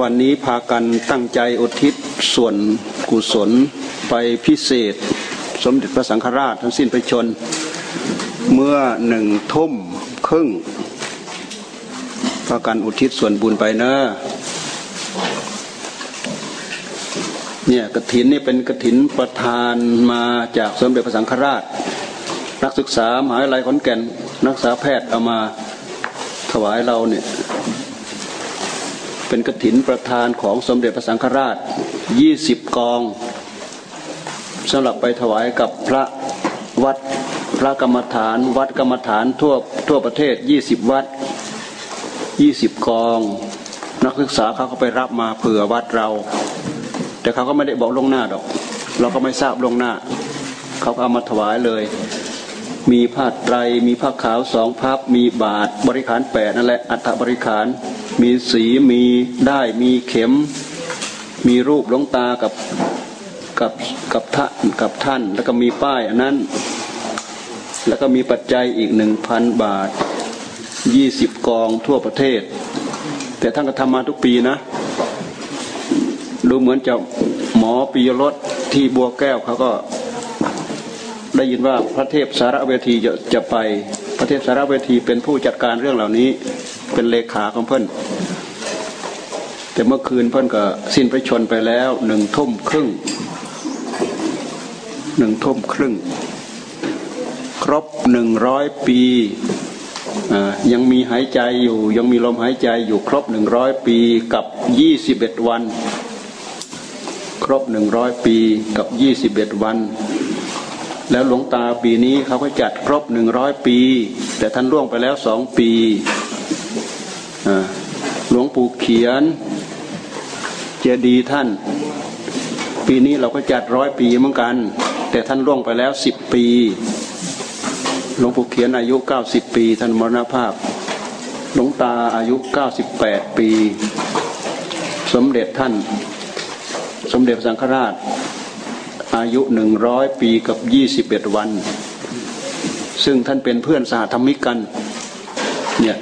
วันนี้พากันตั้งใจอุทิศส่วนกุศลไปพิเศษ สมเด็จพระสังฆราชทั้งสิ้นไปชน เมื่อหนึ่งทุ่มครึ่งพากันอุทิศส่วนบุญไปเนอะเนี่ยกระถินนี่เป็นกระถินประธานมาจากสมเด็จพระสังฆราช นักศึกษามหาวิทยาลัยขอนแก่นนักศึกษาแพทย์เอามาถวายเราเนี่ย เป็นกระถินประธานของสมเด็จพระสังฆราชยี่สิบกองสำหรับไปถวายกับพระวัดพระกรรมฐาน วัดกรรมฐานทั่วทั่วประเทศยี่สิบวัดยี่สิบกอง นักศึกษาเขาก็ไปรับมาเผื่อวัดเรา แต่เขาก็ไม่ได้บอกลงหน้าดอก เราก็ไม่ทราบลงหน้า เขาก็เอามาถวายเลยมีผ้าไตร มีผ้าขาวสองพับ มีบาทบริขารแปดนั่นแหละ อัฐบริขาร มีสีมีได้มีเข็ม มีรูปหลวงตากับกับกับท่านกับท่าน แล้วก็มีป้ายอันนั้น แล้วก็มีปัจจัยอีกหนึ่งพันบาทยี่สิบกองทั่วประเทศ แต่ท่านก็ทำมาทุกปีนะดูเหมือนจะหมอปียรถที่บัวแก้วเขาก็ได้ยินว่าพระเทพสารเวทีจะจะไป พระเทพสารเวทีเป็นผู้จัดการเรื่องเหล่านี้ เป็นเลขาของเพื่อนแต่เมื่อคืนเพื่อนก็สิ้นพระชนไปแล้วหนึ่งทุ่มครึ่งหนึ่งทุ่มครึ่ง ครบหนึ่งร้อยปียังมีหายใจอยู่ ยังมีลมหายใจอยู่ครบหนึ่งร้อยปีกับยี่สิบเอ็ดวัน ครบหนึ่งร้อยปีกับยี่สิบเอ็ดวัน แล้วหลวงตาปีนี้เขาก็จัดครบหนึ่งร้อยปี แต่ท่านล่วงไปแล้วสองปี หลวงปู่เขียน เจดีท่าน ปีนี้เราก็จัดร้อยปีเหมือนกัน แต่ท่านล่วงไปแล้วสิบปี หลวงปู่เขียนอายุเก้าสิบปี ท่านมรณภาพ หลวงตาอายุเก้าสิบแปดปี สมเด็จท่าน สมเด็จสังฆราช อายุหนึ่งร้อยปีกับยี่สิบเอ็ดวัน ซึ่งท่านเป็นเพื่อนสหธรรมิกกันเนี่ย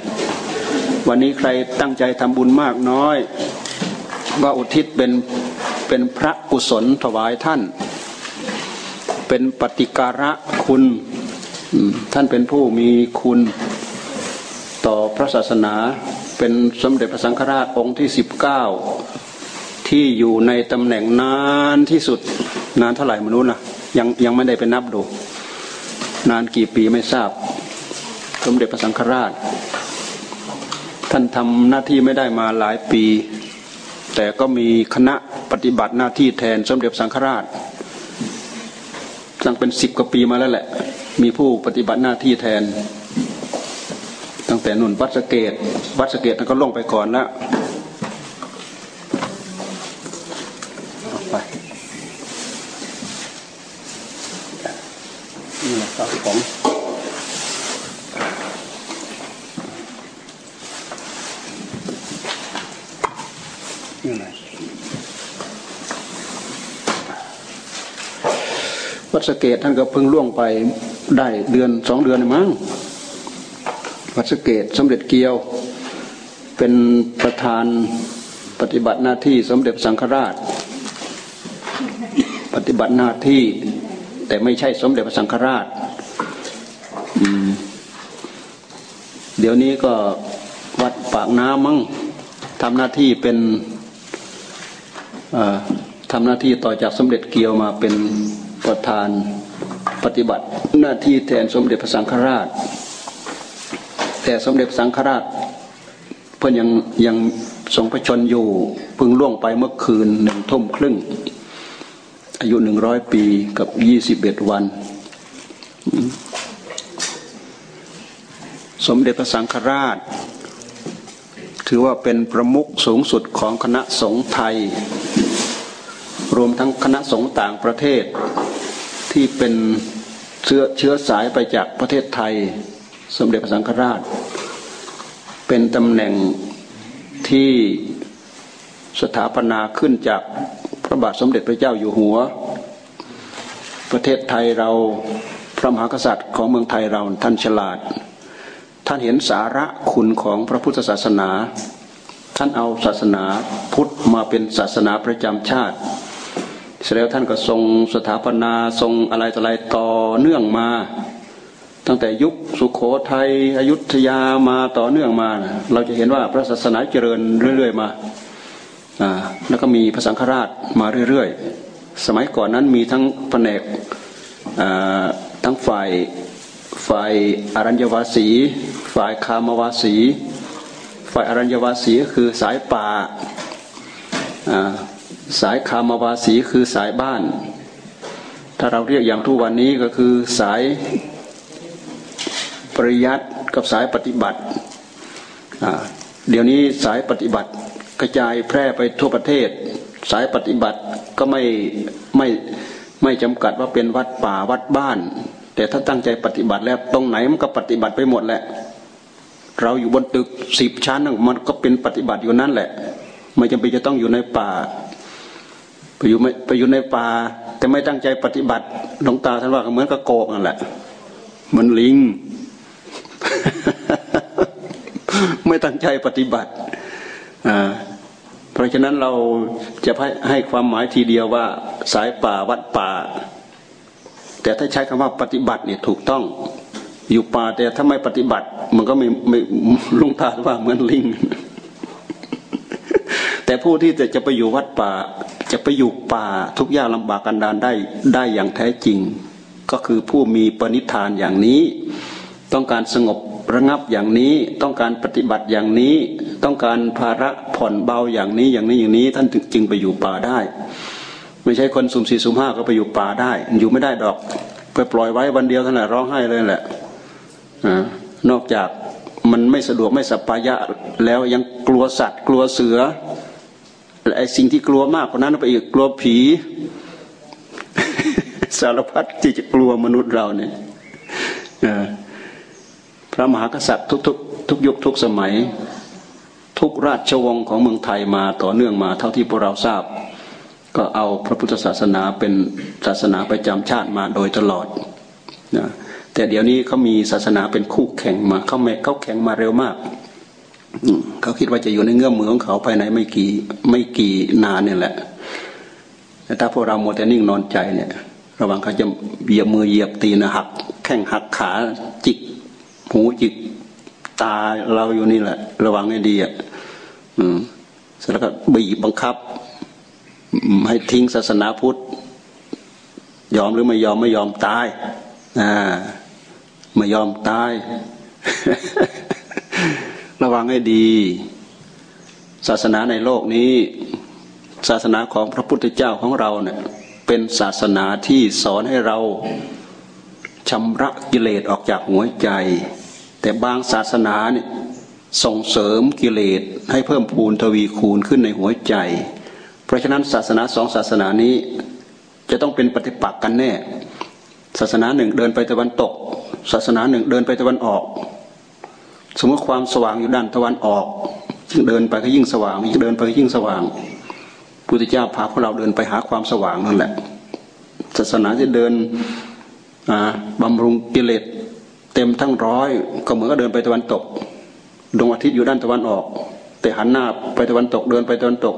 วันนี้ใครตั้งใจทำบุญมากน้อยว่าอุทิศเป็นเป็นพระกุศลถวายท่าน เป็นปฏิการะคุณท่านเป็นผู้มีคุณต่อพระศาสนาเป็นสมเด็จพระสังฆราชองค์ที่สิบเก้าที่อยู่ในตำแหน่งนานที่สุดนานเท่าไหร่มนุษย์ล่ะยังยังไม่ได้ไปนับดู นานกี่ปีไม่ทราบ สมเด็จพระสังฆราช ท่านทำหน้าที่ไม่ได้มาหลายปี แต่ก็มีคณะปฏิบัติหน้าที่แทนสมเด็จสังฆราชตั้งเป็นสิบกว่าปีมาแล้วแหละ มีผู้ปฏิบัติหน้าที่แทน ตั้งแต่นุ่นวัดสเกตวัดสเกตท่นก็ลงไปก่อนแล้วไปนี่แหละของอยู่ไหนวัดส เกตท่านก็เพิ่งล่วงไปได้เดือนสองเดือนมั้งวัดสเกตสมเด็จเกียว เป็นประธานปฏิบัติหน้าที่สมเด็จสังฆราช ปฏิบัติหน้าที่แต่ไม่ใช่สมเด็จพระสังฆราชเดี๋ยวนี้ก็วัดปากน้ำมั้งทำหน้าที่เป็นทำหน้าที่ต่อจากสมเด็จเกียวมาเป็นประธาน ปฏิบัติหน้าที่แทนสมเด็จพระสังฆราช แต่สมเด็จสังฆราช เพื่อนยังยังทรงพระชนอยู่พึงล่วงไปเมื่อคืนหนึ่งทุ่มครึ่ง อายุหนึ่งร้อยปีกับยี่สิบเอ็ดวัน สมเด็จพระสังฆราช ถือว่าเป็นประมุขสูงสุดของคณะสงฆ์ไทย รวมทั้งคณะสงฆ์ต่างประเทศ ที่เป็นเชื้อเชื้อสายไปจากประเทศไทย สมเด็จพระสังฆราช เป็นตำแหน่งที่สถาปนาขึ้นจากพระบาทสมเด็จพระเจ้าอยู่หัว ประเทศไทยเราพระมหากษัตริย์ของเมืองไทยเราท่านฉลาด ท่านเห็นสาระคุณของพระพุทธศาสนา ท่านเอาศาสนาพุทธมาเป็นศาสนาประจำชาติ เสร็จแล้วท่านก็ทรงสถาปนาทรงอะไรต่ออะไรต่อเนื่องมา ตั้งแต่ยุคสุขโขทัยอยุธยามาต่อเนื่องมา เราจะเห็นว่าพระศาสนาเจริญเรื่อยๆมาแล้วก็มีพระสังฆราชมาเรื่อยๆ สมัยก่อนนั้นมีทั้งแผนกทั้งฝ่ายฝ่ายอรัญญวาสี ฝ่ายคามวาสี ฝ่ายอรัญญวาสีก็คือสายป่า สายคามวาสีคือสายบ้าน ถ้าเราเรียกอย่างทุกวันนี้ก็คือสายปริยัติกับสายปฏิบัติ เดี๋ยวนี้สายปฏิบัติกระจายแพร่ไปทั่วประเทศ สายปฏิบัติก็ไม่ไม่ไม่จำกัดว่าเป็นวัดป่าวัดบ้าน แต่ถ้าตั้งใจปฏิบัติแล้วตรงไหนมันก็ปฏิบัติไปหมดแหละ เราอยู่บนตึกสิบชั้นมันก็เป็นปฏิบัติอยู่นั่นแหละ ไม่จำเป็นจะต้องอยู่ในป่า ไปอยู่ไม่ไปอยู่ในป่าแต่ไม่ตั้งใจปฏิบัติหลวงตาท่านว่าเหมือนกับโกกนั่นแหละเหมือนลิง ไม่ตั้งใจปฏิบัติอ่าเพราะฉะนั้นเราจะให้ให้ความหมายทีเดียวว่าสายป่าวัดป่า แต่ถ้าใช้คำว่าปฏิบัติเนี่ยถูกต้องอยู่ป่าแต่ถ้าไม่ปฏิบัติ มันก็ไม่ไม่ลุงตาว่าเหมือนลิง แต่ผู้ที่จะจะไปอยู่วัดป่า จะไปอยู่ป่าทุกยากลำบากกันดานได้ได้อย่างแท้จริง ก็คือผู้มีปณิธานอย่างนี้ ต้องการสงบระงับอย่างนี้ต้องการปฏิบัติอย่างนี้ ต้องการภาระผ่อนเบาอย่างนี้อย่างนี้อย่างนี้ ท่านจึงไปอยู่ป่าได้ ไม่ใช่คนสุ่มสี่สุ่มห้าก็ไปอยู่ป่าได้ อยู่ไม่ได้ดอกไปปล่อยไว้วันเดียวท่านร้องไห้เลยแหละนอกจากมันไม่สะดวกไม่สัปปายะแล้วยังกลัวสัตว์กลัวเสือ ไอ้สิ่งที่กลัวมากกว่านั้นไปอีกกลัวผี สารพัดที่จะกลัวมนุษย์เราเนี่ยพระมหากษัตริย์ทุกทุกทุกยุคทุกสมัย ทุกราชวงศ์ของเมืองไทยมาต่อเนื่องมาเท่าที่พวกเราทราบ ก็เอาพระพุทธศาสนาเป็นศาสนาประจำชาติมาโดยตลอดนะแต่เดี๋ยวนี้เขามีศาสนาเป็นคู่แข่งมาเขาไม่เขาแข่งมาเร็วมาก เขาคิดว่าจะอยู่ในเงื่อมมือของเขาภายในไม่กี่ไม่กี่นานเนี่ยแหละแต่ถ้าพวกเราโมแต่นิ่งนอนใจเนี่ย ระวังเขาจะเหยียบมือเหยียบตีนะหัก แข้งหักขาจิกหูจิกตาเราอยู่นี่แหละ ระวังให้ดีอะอืมเสร็จแล้วก็บีบบังคับให้ทิ้งศาสนาพุทธยอมหรือไม่ยอมไม่ยอมตายอ่าไม่ยอมตาย ระวังให้ดี ศาสนาในโลกนี้ ศาสนาของพระพุทธเจ้าของเราเนี่ยเป็นศาสนาที่สอนให้เราชำระกิเลสออกจากหัวใจ แต่บางศาสนาเนี่ยส่งเสริมกิเลสให้เพิ่มพูนทวีคูณขึ้นในหัวใจ เพราะฉะนั้นศาสนาสองศาสนานี้จะต้องเป็นปฏิปักษ์กันแน่ ศาสนาหนึ่งเดินไปตะวันตก ศาสนาหนึ่งเดินไปตะวันออก สมมติความสว่างอยู่ด้านตะวันออกยิ่งเดินไปก็ยิ่งสว่างยิ่งเดินไปก็ยิ่งสว่างพุทธเจ้าพาพวกเราเดินไปหาความสว่างนั่นแหละศาสนาที่เดินบำรุงกิเลสเต็มทั้งร้อย ก็เหมือนกับเดินไปตะวันตกดวงอาทิตย์อยู่ด้านตะวันออก แต่หันหน้าไปตะวันตกเดินไปตะวันตก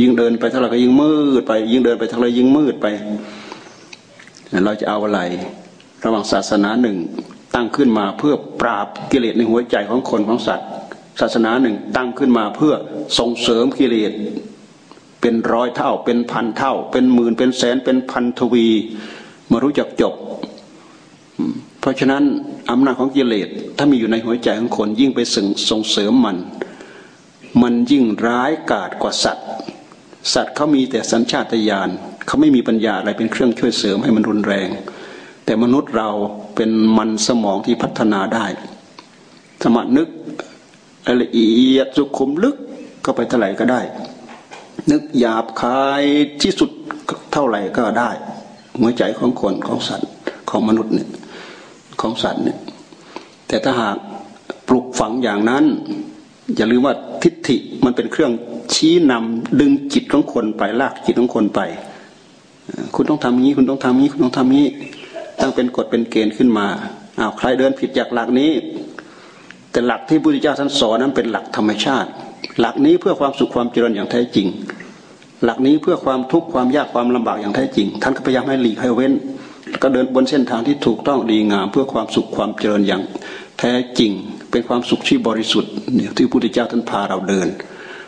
ยิ่งเดินไปเท่าไหร่ก็ยิ่งมืดไป ยิ่งเดินไปเท่าไหร่ยิ่งมืดไป เราจะเอาอะไร ระหว่างศาสนาหนึ่ง ตั้งขึ้นมาเพื่อปราบกิเลสในหัวใจของคนของสัตว์ ศาสนาหนึ่งตั้งขึ้นมาเพื่อส่งเสริมกิเลสเป็นร้อยเท่า เป็นพันเท่า เป็นหมื่นเป็นแสนเป็นพันทวีมารู้จักจบ เพราะฉะนั้นอำนาจของกิเลสถ้ามีอยู่ในหัวใจของคนยิ่งไปส่งส่งเสริมมัน มันยิ่งร้ายกาจกว่าสัตว์ สัตว์เขามีแต่สัญชาตญาณเขาไม่มีปัญญาอะไรเป็นเครื่องช่วยเสริมให้มันรุนแรง แต่มนุษย์เรา เป็นมันสมองที่พัฒนาได้สมานึกละเอียดสุขุมลึกก็ไปเท่าไหร่ก็ได้ นึกหยาบคายที่สุดเท่าไหร่ก็ได้หัวใจของคนของสัตว์ของมนุษย์เนี่ยของสัตว์เนี่ยแต่ถ้าหากปลุกฝังอย่างนั้น อย่าลืมว่าทิฏฐิมันเป็นเครื่องชี้นำดึงจิตของคนไปลากจิตของคนไป คุณต้องทำนี้ คุณต้องทำนี้ คุณต้องทำนี้ ตั้งเป็นกฎเป็นเกณฑ์ขึ้นมาอ้าวใครเดินผิดจากหลักนี้ แต่หลักที่พระพุทธเจ้าท่านสอนนั้นเป็นหลักธรรมชาติ หลักนี้เพื่อความสุขความเจริญอย่างแท้จริง หลักนี้เพื่อความทุกข์ความยากความลำบากอย่างแท้จริง ท่านก็พยายามให้หลีกให้เว้น ก็เดินบนเส้นทางที่ถูกต้องดีงาม เพื่อความสุขความเจริญอย่างแท้จริง เป็นความสุขที่บริสุทธิ์เนี่ยที่พระพุทธเจ้าท่านพาเราเดิน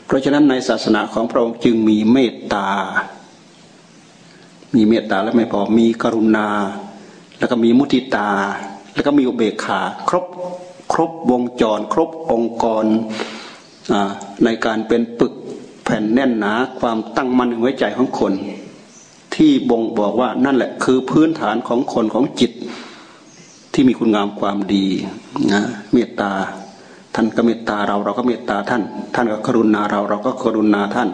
เพราะฉะนั้นในศาสนาของพระองค์จึงมีเมตตามีเมตตาและไม่พอมีกรุณา แล้วก็มีมุทิตา แล้วก็มีอุเบกขา ครบครบวงจร ครบองค์กรในการเป็นปึกแผ่นแน่นหนาความตั้งมั่นในหัวใจของคน ที่บ่งบอกว่านั่นแหละคือพื้นฐานของคนของจิตที่มีคุณงามความดีนะเมตตา ท่านก็เมตตาเราเราก็เมตตาท่าน ท่านก็กรุณาเราเราก็กรุณาท่าน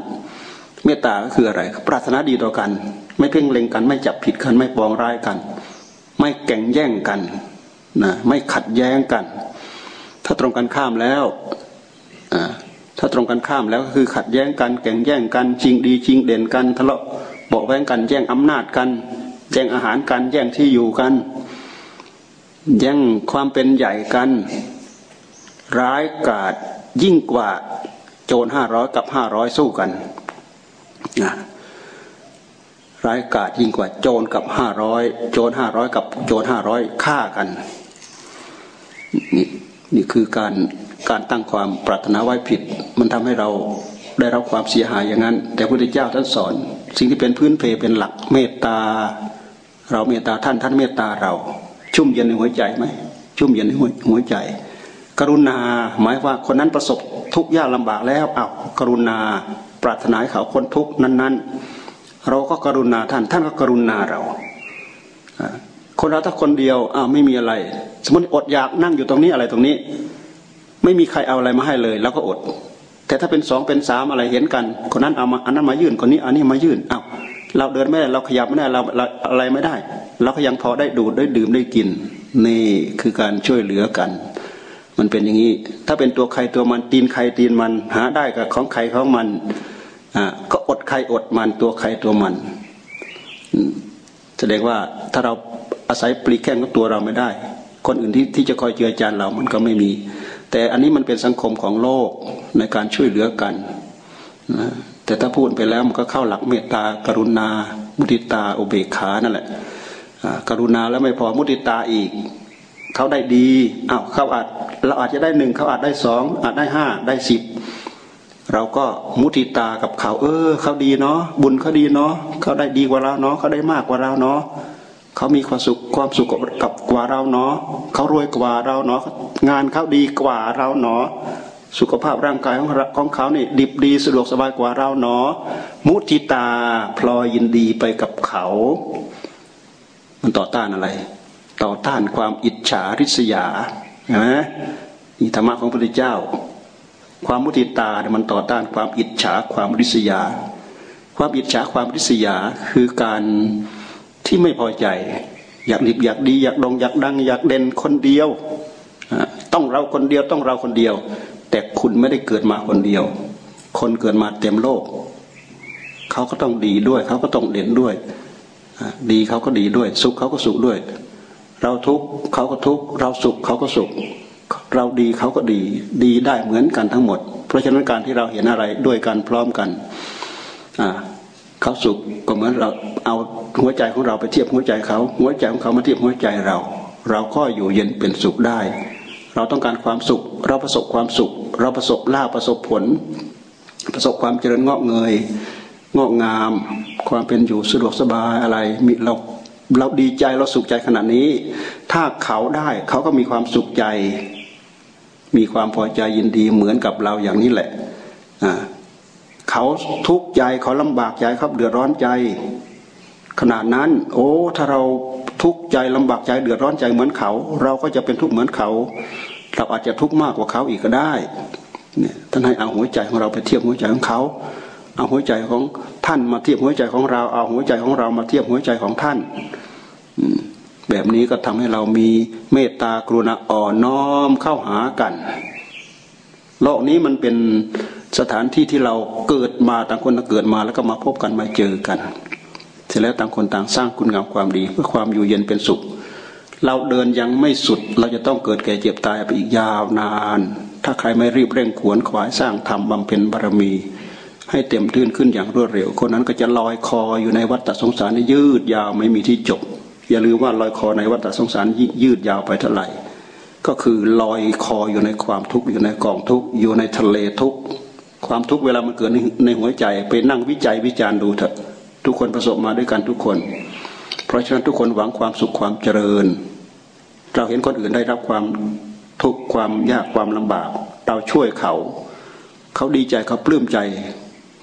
เมตตาก็คืออะไร ปรารถนาดีต่อกัน ไม่เพ่งเล็งกันไม่จับผิดกันไม่ปองร้ายกัน ไม่แก่งแย่งกันนะไม่ขัดแย้งกัน ถ้าตรงกันข้ามแล้วถ้าตรงกันข้ามแล้วก็คือขัดแย้งกันแข่งแย่งกันจริงดีจริงเด่นกันทะเลาะเบอกแว้งกันแย่งอำนาจกันแย่งอาหารกันแย่งที่อยู่กัน แย่งความเป็นใหญ่กัน ร้ายกาจยิ่งกว่าโจรห้าร้อยกับห้าร้อยสู้กันนะ ร้ายกาจยิ่งกว่าโจรกับห้าร้อยโจรห้าร้อยกับโจรห้าร้อยฆ่ากันนี่นี่คือการการตั้งความปรารถนาไว้ผิด มันทำให้เราได้รับความเสียหายอย่างนั้น แต่พระพุทธเจ้าท่านสอน สิ่งที่เป็นพื้นเพเป็นหลักเมตตา เราเมตตาท่านท่านเมตตาเรา ชุ่มเย็นในหัวใจไหมชุ่มเย็นในหัวใจ กรุณาหมายว่าคนนั้นประสบทุกข์ยากลำบากแล้วเอากรุณาปรารถนาให้เขาคนทุกข์นั้น ๆ เราก็กรุณาท่าน ท่านก็กรุณาเราคนเราถ้าคนเดียวอ้าวไม่มีอะไร สมมติอดอยากนั่งอยู่ตรงนี้อะไรตรงนี้ ไม่มีใครเอาอะไรมาให้เลย แล้วก็อด แต่ถ้าเป็นสองเป็นสามอะไรเห็นกัน คนนั้นเอามาอันนั้นมายื่นคนนี้อันนี้มายื่นเอาวเราเดินไม่ได้เราขยับไม่ได้เราอะไรไม่ได้ เราก็ยังพอได้ดูดได้ดื่มได้กิน นี่คือการช่วยเหลือกัน มันเป็นอย่างนี้ ถ้าเป็นตัวใครตัวมันตีนใครตีนมัน หาได้กับของใครของมัน ใครอดมันตัวใครตัวมัน แสดงว่าถ้าเราอาศัยปลีแข้งของตัวเราไม่ได้ คนอื่นที่ที่จะคอยเจือจานเรามันก็ไม่มี แต่อันนี้มันเป็นสังคมของโลกในการช่วยเหลือกันนะแต่ถ้าพูดไปแล้วมันก็เข้าหลักเมตตากรุณา มุติตาอุเบกขานั่นแหละกรุณาแล้วไม่พอมุติตาอีกเขาได้ดีอ้าวเขาอาจเราอาจจะได้หนึ่งเขาอาจได้สองอาจได้ห้าได้สิบ เราก็มุติตากับเขา เออเขาดีเนาะบุญเขาดีเนาะเขาได้ดีกว่าเราเนาะเขาได้มากกว่าเราเนาะเขามีความสุขความสุขกับกว่าเราเนาะเขารวยกว่าเราเนาะงานเขาดีกว่าเราเนาะสุขภาพร่างกายของของเขานี่ดิบดีสะดวกสบายกว่าเราเนาะมุทิตาพลอยยินดีไปกับเขา มันต่อต้านอะไร ต่อต้านความอิจฉาริษยาใช่ไหมนี่ธรรมะของพระพุทธเจ้า ความมุทิตาเนี่ยมันต่อต้านความอิจฉาความริษยา ความอิจฉาความริษยาคือการที่ไม่พอใจ อยากดีอยากดีอยากดองอยากดัง อยากเด่นคนเดียว ต้องเราคนเดียวต้องเราคนเดียว แต่คุณไม่ได้เกิดมาคนเดียว คนเกิดมาเต็มโลก เขาก็ต้องดีด้วย เขาก็ต้องเด่นด้วย ดีเขาก็ดีด้วย สุขเขาก็สุขด้วย เราทุกข์เขาก็ทุกข์เราสุขเขาก็สุข เราดีเขาก็ดี ดีได้เหมือนกันทั้งหมด เพราะฉะนั้นการที่เราเห็นอะไรด้วยกันพร้อมกันเขาสุขก็เหมือนเราเอาหัวใจของเราไปเทียบหัวใจเขา หัวใจของเขามาเทียบหัวใจเรา เราก็อยู่เย็นเป็นสุขได้ เราต้องการความสุข เราประสบความสุข เราประสบลาประสบผล ประสบความเจริญงอกเงยงอกงาม ความเป็นอยู่สะดวกสบายอะไรมีเราเราดีใจเราสุขใจขนาดนี้ ถ้าเขาได้เขาก็มีความสุขใจ มีความพอใจยินดีเหมือนกับเราอย่างนี้แหละเขาทุกข์ใจเขาลำบากใจเขาเดือดร้อนใจ ขนาดนั้น โอ้ถ้าเราทุกข์ใจลำบากใจเดือดร้อนใจเหมือนเขา เราก็จะเป็นทุกข์เหมือนเขา เราอาจจะทุกข์มากกว่าเขาอีกก็ได้เนี่ยท่านให้เอาหัวใจของเราไปเทียบหัวใจของเขาเอาหัวใจของท่านมาเทียบหัวใจของเรา เอาหัวใจของเรามาเทียบหัวใจของท่าน แบบนี้ก็ทำให้เรามีเมตตากรุณาอ่อนน้อมเข้าหากัน โลกนี้มันเป็นสถานที่ที่เราเกิดมาต่างคนต่างเกิดมาแล้วก็มาพบกันมาเจอกัน เสร็จแล้วต่างคนต่างสร้างคุณงามความดีเพื่อความอยู่เย็นเป็นสุข เราเดินยังไม่สุดเราจะต้องเกิดแก่เจ็บตายไปอีกยาวนาน ถ้าใครไม่รีบเร่งขวนขวายสร้างทำบำเพ็ญบารมี ให้เต็มทื่นขึ้นอย่างรวดเร็ว คนนั้นก็จะลอยคออยู่ในวัฏสงสารยืดยาวไม่มีที่จบ อย่าลืมว่าลอยคอในวัฏสงสารยืดยาวไปเท่าไหร่ ก็คือลอยคออยู่ในความทุกข์อยู่ในกองทุกข์อยู่ในทะเลทุกข์ความทุกข์เวลามันเกิดในหัวใจไปนั่งวิจัยวิจารณ์ดูเถอะทุกคนประสบมาด้วยกันทุกคน เพราะฉะนั้นทุกคนหวังความสุขความเจริญ เราเห็นคนอื่นได้รับความทุกข์ความยากความลำบาก เราช่วยเขา เขาดีใจเขาปลื้มใจ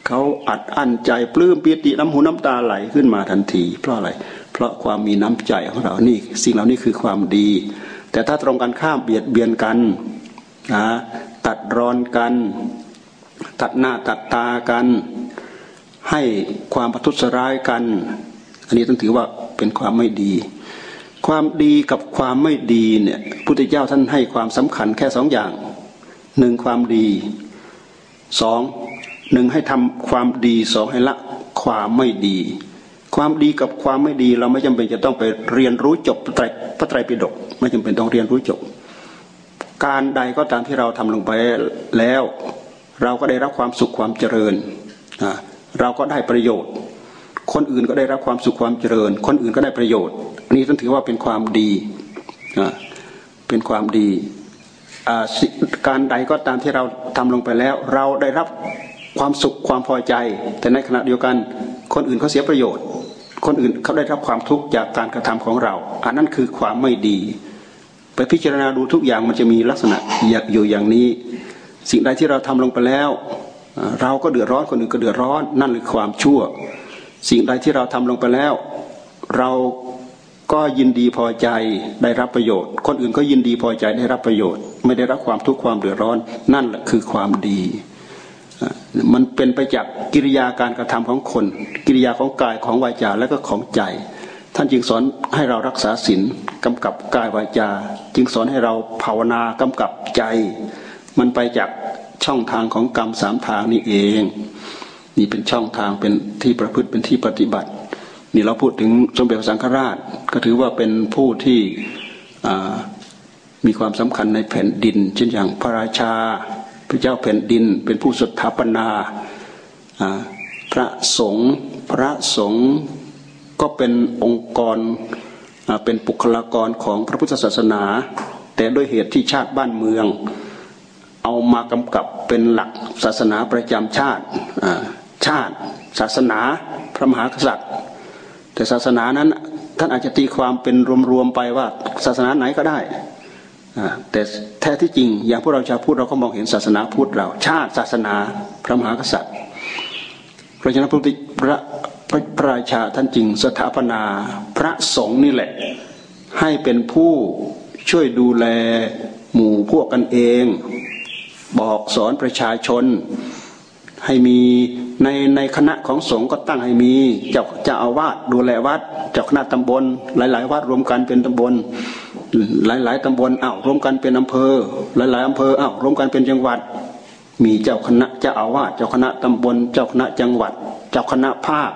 เขาอัดอั้นใจปลื้มปีติน้ำหูน้ำตาไหลขึ้นมาทันที เพราะอะไร เพราะความมีน้ำใจของเรานี่สิ่งเหล่านี้คือความดี แต่ถ้าตรงกันข้ามเบียดเบียนกันนะตัดรอนกัน ตัดหน้าตัดตากัน ให้ความประทุษร้ายกัน อันนี้ต้องถือว่าเป็นความไม่ดี ความดีกับความไม่ดีเนี่ยพุทธเจ้าท่านให้ความสำคัญแค่สองอย่างหนึ่งความดีสองหนึ่งให้ทำความดีสองให้ละความไม่ดี ความดีกับความไม่ดีเราไม่จำเป็นจะต้องไปเรียนรู้จบพระไตรพระไตรปิฎกไม่จำเป็นต้องเรียนรู้จบ การใดก็ตามที่เราทำลงไปแล้ว เราก็ได้รับความสุขความเจริญเราก็ได้ประโยชน์ คนอื่นก็ได้รับความสุขความเจริญ คนอื่นก็ได้ประโยชน์อันนี้ต้องถือว่าเป็นความดีเป็นความดีการใดก็ตามที่เราทำลงไปแล้ว เราได้รับความสุขความพอใจ แต่ในขณะเดียวกันคนอื่นเขาเสียประโยชน์ คนอื่นเขาได้รับความทุกข์จากการกระทำของเรา อันนั้นคือความไม่ดี ไปพิจารณาดูทุกอย่างมันจะมีลักษณะอยู่อย่างนี้ สิ่งใดที่เราทำลงไปแล้ว เราก็เดือดร้อนคนอื่นก็เดือดร้อนนั่นคือความชั่ว สิ่งใดที่เราทำลงไปแล้ว เราก็ยินดีพอใจได้รับประโยชน์ คนอื่นก็ยินดีพอใจได้รับประโยชน์ ไม่ได้รับความทุกข์ความเดือดร้อน นั่นแหละคือความดี มันเป็นไปจากกิริยาการกระทำของคน กิริยาของกายของวาจาและก็ของใจ ท่านจึงสอนให้เรารักษาศีลกำกับกายวาจา จึงสอนให้เราภาวนากำกับใจ มันไปจากช่องทางของกรรมสามทางนี่เอง นี่เป็นช่องทางเป็นที่ประพฤติเป็นที่ปฏิบัติ นี่เราพูดถึงสมเด็จพระสังฆราช ก็ถือว่าเป็นผู้ที่มีความสำคัญในแผ่นดิน เช่นอย่างพระราชา พระเจ้าแผ่นดินเป็นผู้สถาปนาพระสงฆ์พระสงฆ์ก็เป็นองค์กรเป็นบุคลากรของพระพุทธศาสนา แต่ด้วยเหตุที่ชาติบ้านเมือง เอามากำกับเป็นหลักศาสนาประจำชาติชาติศาสนาพระมหากษัตริย์ แต่ศาสนานั้นท่านอาจจะตีความเป็นรวมๆไปว่าศาสนาไหนก็ได้ แต่แท้ที่จริงอย่างพวกเราชาวพุทธเราก็มองเห็นศาสนาพุทธเรา ชาติศาสนาพระมหากษัตริย์ เพราะฉะนั้นพระพระพระราชาท่านจึงสถาปนาพระสงฆ์นี่แหละ ให้เป็นผู้ช่วยดูแลหมู่พวกกันเอง บอกสอนประชาชน ให้มีในในคณะของสงฆ์ก็ตั้งให้มีเจ้าเจ้าอาวาสดูแลวัดเจ้าคณะตำบล หลาย ๆ วัดรวมกันเป็นตำบล หลายๆตำบลอ้าวรวมกันเป็นอำเภอ หลายๆอำเภออ้าวรวมกันเป็นจังหวัด มีเจ้าคณะเจ้าอาวาสเจ้าคณะตำบล เจ้าคณะจังหวัด เจ้าคณะภาค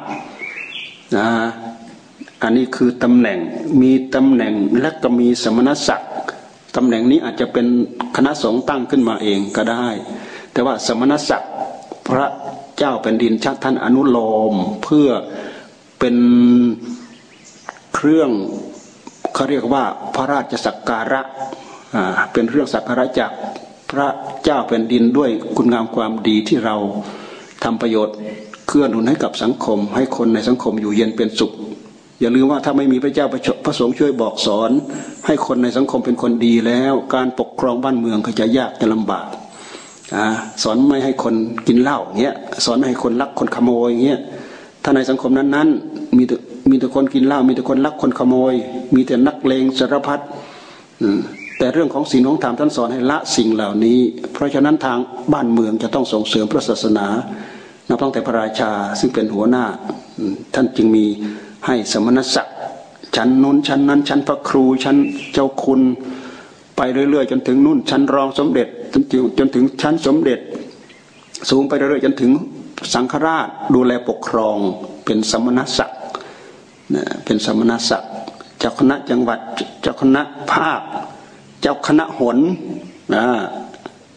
นะอันนี้คือตำแหน่งมีตำแหน่งและก็มีสมณศักดิ์ตำแหน่งนี้อาจจะเป็นคณะสงฆ์ตั้งขึ้นมาเองก็ได้ แต่ว่าสมณศักดิ์พระเจ้าแผ่นดินชักท่านอนุโลมเพื่อเป็นเครื่อง เขาเรียกว่าพระราชสักการะเป็นเรื่องสักการะจากพระเจ้าแผ่นดินด้วยคุณงามความดีที่เราทำประโยชน์เคลื่อนหนุนให้กับสังคม ให้คนในสังคมอยู่เย็นเป็นสุข อย่าลืมว่าถ้าไม่มีพระเจ้าพระสงฆ์ช่วยบอกสอน ให้คนในสังคมเป็นคนดีแล้ว การปกครองบ้านเมืองก็จะยากจะลำบากสอนไม่ให้คนกินเหล้าเงี้ยสอนไม่ให้คนลักคนขโมยเงี้ยถ้าในสังคมนั้นๆมีแต่ มีแต่คนกินเหล้ามีแต่คนลักคนขโมย มีแต่นักเลงสารพัดแต่เรื่องของศีลของธรรมท่านสอนให้ละสิ่งเหล่านี้ เพราะฉะนั้นทางบ้านเมืองจะต้องส่งเสริมพระศาสนานับตั้งแต่พระราชาซึ่งเป็นหัวหน้า ท่านจึงมีให้สมณศักดิ์ชั้นนู้นชั้นนั้น ชั้นพระครูชั้นเจ้าคุณไปเรื่อยๆ จนถึงนู่นชั้นรองสมเด็จจนถึงจนถึงชั้นสมเด็จ สูงไปเรื่อยๆจนถึงสังฆราชดูแลปกครองเป็นสมณศักดิ์ เป็นสมณศักดิ์เจ้าคณะจังหวัด เจ้าคณะภาค เจ้าคณะหนนะ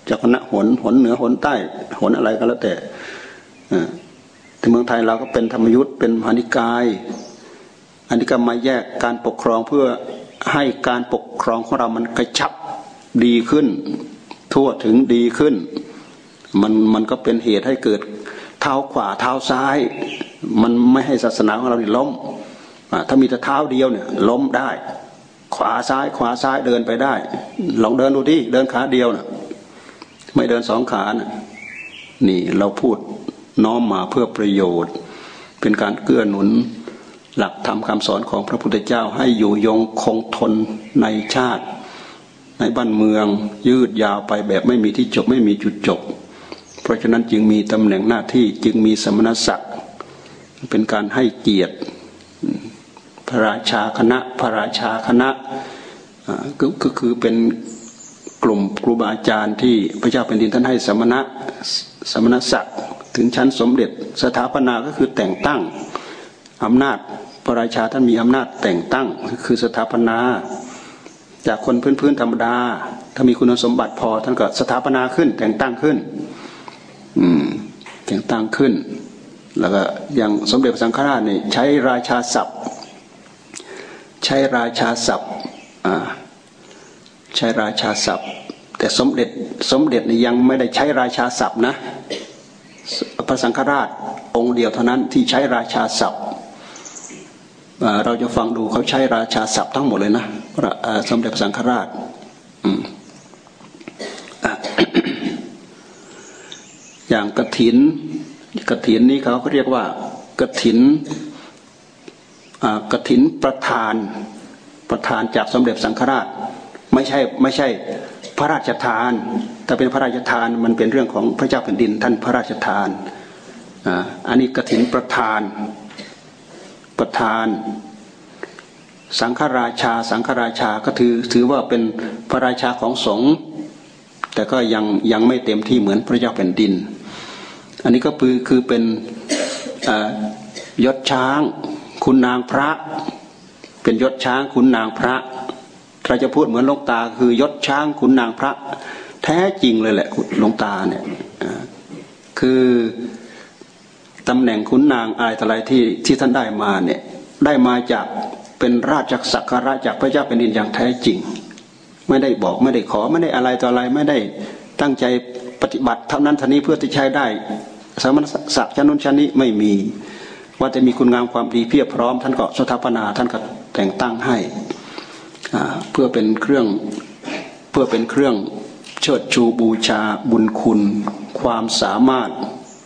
จาคณะหนหนเหนือหนใต้หนอะไรก็แล้วแต่แต่เมืองไทยเราก็เป็นธรรมยุทธ์เป็นพานิกาย อันนี้ก็มาแยกการปกครองเพื่อให้การปกครองของเรามันกระชับดีขึ้น ทั่วถึงดีขึ้น มันมันก็เป็นเหตุให้เกิดเท้าขวาเท้าซ้าย มันไม่ให้ศาสนาของเราล้ม ถ้ามีแต่เท้าเดียวเนี่ย ล้มได้ ขวาซ้ายขวาซ้ายเดินไปได้ ลองเดินดูที่เดินขาเดียวนะ่ะไม่เดินสองขานะนี่เราพูดน้อมมาเพื่อประโยชน์ เป็นการเกื้อหนุนหลักธรรมคาสอนของพระพุทธเจ้าให้อยู่ยงคงทนในชาติ ในบ้านเมืองยืดยาวไปแบบไม่มีที่จบไม่มีจุดจบ เพราะฉะนั้นจึงมีตำแหน่งหน้าที่จึงมีสมณศักดิ์เป็นการให้เกียรติ ระราชาคณะ พระราชาคณะก็คือเป็นกลุ่มครูบาอาจารย์ที่พระเจ้าแผ่นดินท่านให้สมณะสมณศักดิ์ถึงชั้นสมเด็จสถาปนาก็คือแต่งตั้งอำนาจพระราชาท่านมีอำนาจแต่งตั้งคือสถาปนา จากคนพื้นๆธรรมดา ถ้ามีคุณสมบัติพอท่านก็สถาปนาขึ้น แต่งตั้งขึ้น อืมแต่งตั้งขึ้น แล้วก็อย่างสมเด็จพระสังฆราชนี่ใช้ราชาศัพท์ ใช้ราชาศัพท์ใช้ราชาศัพท์ แต่สมเด็จสมเด็จยังไม่ได้ใช้ราชาศัพท์นะพระสังฆราชองค์เดียวเท่านั้นที่ใช้ราชาศัพท์เราจะฟังดูเขาใช้ราชาศัพท์ทั้งหมดเลยนะสมเด็จประสังฆราชอย่างกระถินกระถินนี้เขาเรียกว่ากระถิน กระถินประธานประธานจากสมเด็จสังฆราชไม่ใช่ไม่ใช่พระราชทาน แต่เป็นพระราชทานมันเป็นเรื่องของพระเจ้าแผ่นดินท่านพระราชทานอันนี้กระถินประธานประธาน สังฆราชา สังฆราชาก็ถือถือว่าเป็นพระราชาของสงฆ์แต่ก็ยังยังไม่เต็มที่เหมือนพระเจ้าแผ่นดิน อันนี้ก็คือคือเป็นยศช้าง คุณนางพระ เป็นยศช้างคุณนางพระเราจะพูดเหมือนลงตา คือยศช้างคุณนางพระ แท้จริงเลยแหละลงตาเนี่ยคือตำแหน่งขุนนางอะไรต่ออะไรที่ที่ท่านได้มาเนี่ยได้มาจากเป็นราชสักการะจากพระเจ้าแผ่นดินอย่างแท้จริง ไม่ได้บอกไม่ได้ขอไม่ได้อะไรต่ออะไรไม่ได้ตั้งใจปฏิบัติเท่านั้นท่านี้เพื่อที่ใช้ได้สมณศักดิ์ชั้นุนชั้นนี้ไม่มี ว่าจะมีคุณงามความดีเพียบพร้อม ท่านก็สถาปนาท่านก็แต่งตั้งให้เพื่อเป็นเครื่องเพื่อเป็นเครื่องเชิดชูบูชาบุญคุณ ความสามารถ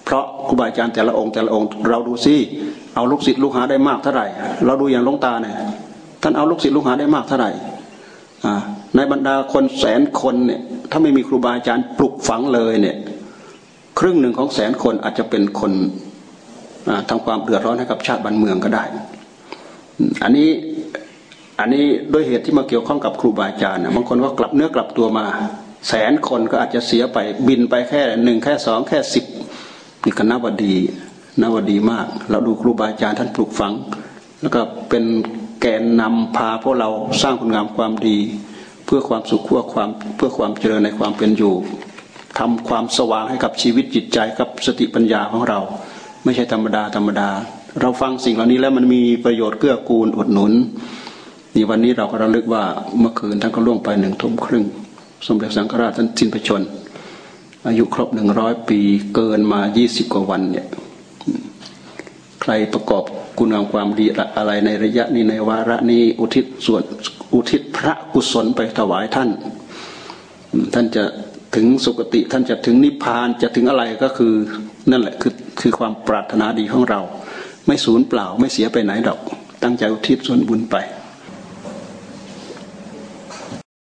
เพราะครูบาอาจารย์แต่ละองค์แต่ละองค์ เราดูซิเอาลูกศิษย์ลูกหาได้มากเท่าไหร่ เราดูอย่างลงตาเนี่ยท่านเอาลูกศิษย์ลูกหาได้มากเท่าไหร่ในบรรดาคนแสนคนเนี่ยถ้าไม่มีครูบาอาจารย์ปลุกฝังเลยเนี่ยครึ่งหนึ่งของแสนคนอาจจะเป็นคน ทำความเดือดร้อนให้กับชาติบ้านเมืองก็ได้ อันนี้อันนี้ด้วยเหตุที่มาเกี่ยวข้องกับครูบาอาจารย์บางคนก็กลับเนื้อกลับตัวมา แสนคนก็อาจจะเสียไปบินไปแค่หนึ่งแค่สองแค่สิบนี่ก็นับว่าดีนับว่าดีมาก เราดูครูบาอาจารย์ท่านปลูกฝัง แล้วก็เป็นแกนนำพาพวกเราสร้างคุณงามความดี เพื่อความสุขเพื่อความเพื่อความเจริญในความเป็นอยู่ทำความสว่างให้กับชีวิตจิตใจกับสติปัญญาของเรา ไม่ใช่ธรรมดาธรรมดา เราฟังสิ่งเหล่านี้แล้วมันมีประโยชน์เกื้อกูลอุดหนุนนี่วันนี้เราก็ระลึกว่าเมื่อคืนท่านก็ล่วงไปหนึ่งทุ่มครึ่ง สมเด็จสังฆราชท่านสิ้นพระชน อายุครบหนึ่งร้อยปีเกินมายี่สิบกว่าวันเนี่ยใครประกอบคุณงามความดีอะไรในระยะนี้ในวาระนี้อุทิศส่วนอุทิศพระกุศลไปถวายท่าน ท่านจะ ถึงสุคติท่านจะถึงนิพพานจะถึงอะไรก็คือนั่นแหละคือคือความปรารถนาดีของเรา ไม่สูญเปล่าไม่เสียไปไหนดอก ตั้งใจอุทิศส่วนบุญไป